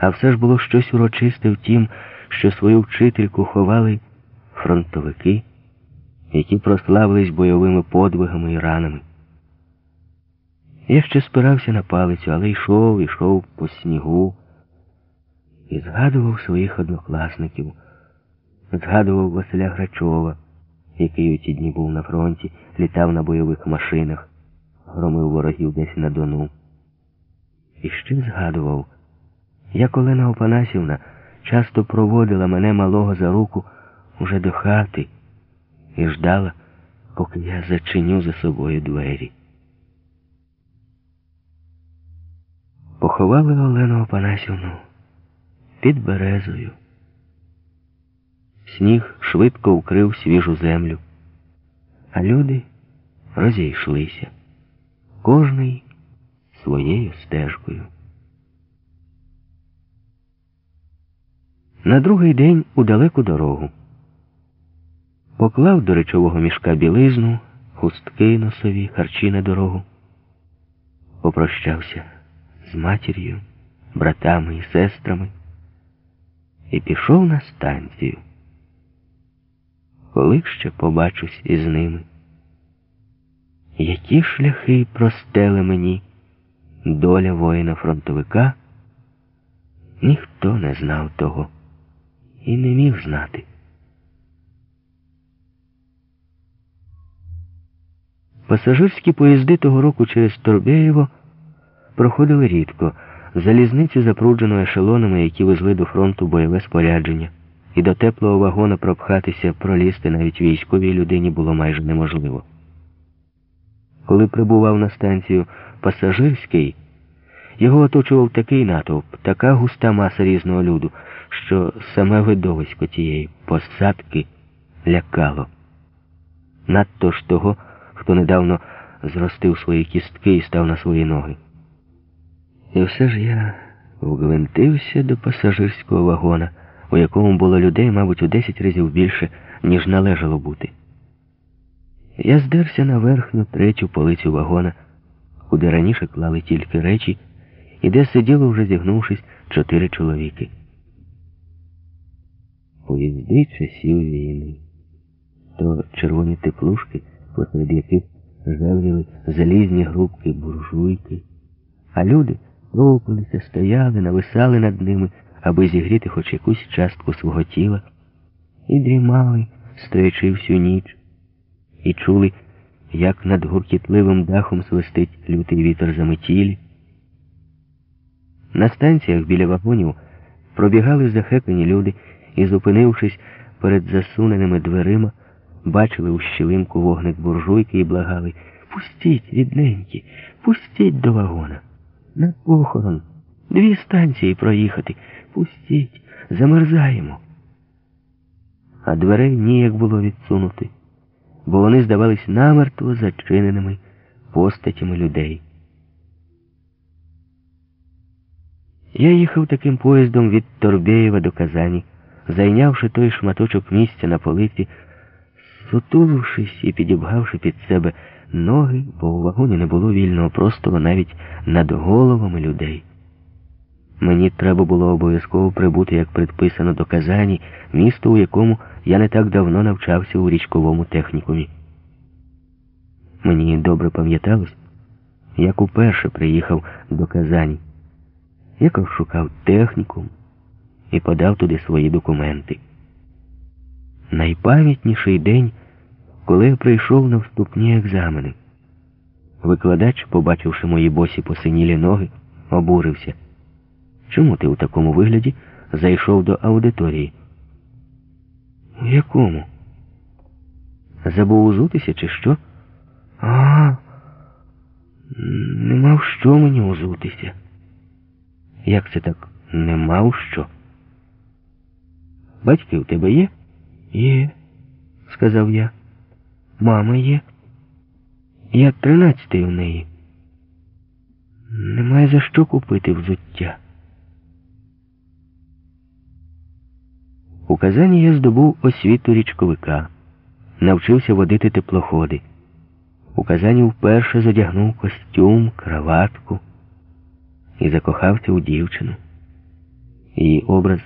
А все ж було щось урочисте в тім, що свою вчительку ховали фронтовики, які прославились бойовими подвигами і ранами. Я ще спирався на палицю, але йшов, йшов по снігу і згадував своїх однокласників, згадував Василя Грачова, який у ті дні був на фронті, літав на бойових машинах, громив ворогів десь на Дону. І ще згадував, як Олена Опанасівна часто проводила мене малого за руку уже до хати і ждала, поки я зачиню за собою двері. Поховали Олену Опанасівну під березою. Сніг швидко укрив свіжу землю, а люди розійшлися, кожний своєю стежкою. На другий день у далеку дорогу. Поклав до речового мішка білизну, хустки носові, харчі на дорогу. Попрощався з матір'ю, братами і сестрами і пішов на станцію. Коли ще побачусь із ними, які шляхи простели мені доля воїна-фронтовика, ніхто не знав того і не міг знати. Пасажирські поїзди того року через Торбеєво проходили рідко. Залізницю запруджено ешелонами, які везли до фронту бойове спорядження, і до теплого вагона пропхатися, пролізти навіть військовій людині було майже неможливо. Коли прибував на станцію пасажирський, його оточував такий натовп, така густа маса різного люду, що саме видовисько тієї посадки лякало. Надто ж того, хто недавно зростив свої кістки і став на свої ноги. І все ж я вгвинтився до пасажирського вагона, у якому було людей, мабуть, у десять разів більше, ніж належало бути. Я здерся на верхню третю полицю вагона, куди раніше клали тільки речі, і де сиділо, вже зігнувшись, чотири чоловіки. Поїзди часів війни, то червоні теплушки, посеред яких жевріли залізні грубки буржуйки, а люди лопалися, стояли, нависали над ними, аби зігріти хоч якусь частку свого тіла, і дрімали, стоячи всю ніч, і чули, як над гуркітливим дахом свистить лютий вітер заметілі. На станціях біля вагонів пробігали захекані люди і, зупинившись перед засуненими дверима, бачили у щілинку вогник буржуйки і благали Пустіть, рідненькі, пустіть до вагона. На похорон. Дві станції проїхати. Пустіть, замерзаємо. А дверей ніяк було відсунути, бо вони здавались намертво зачиненими постатями людей. Я їхав таким поїздом від Торбєєва до Казані, зайнявши той шматочок місця на полиці, сутулившись і підібгавши під себе ноги, бо у вагоні не було вільного простору навіть над головами людей. Мені треба було обов'язково прибути, як предписано до Казані, місто, у якому я не так давно навчався у річковому технікумі. Мені добре пам'яталось, як уперше приїхав до Казані, як розшукав технікум і подав туди свої документи. Найпам'ятніший день коли я прийшов на вступні екзамени. Викладач, побачивши мої босі посинілі ноги, обурився. Чому ти у такому вигляді зайшов до аудиторії? У якому? Забув узутися, чи що? А, не мав що мені узутися. Як це так не мав що? Батьки у тебе є? Є, сказав я. Мама є. Я тринадцятий у неї. Немає за що купити взуття. У Казані я здобув освіту річковика, навчився водити теплоходи. У Казані вперше задягнув костюм, краватку і закохався у дівчину. її образ.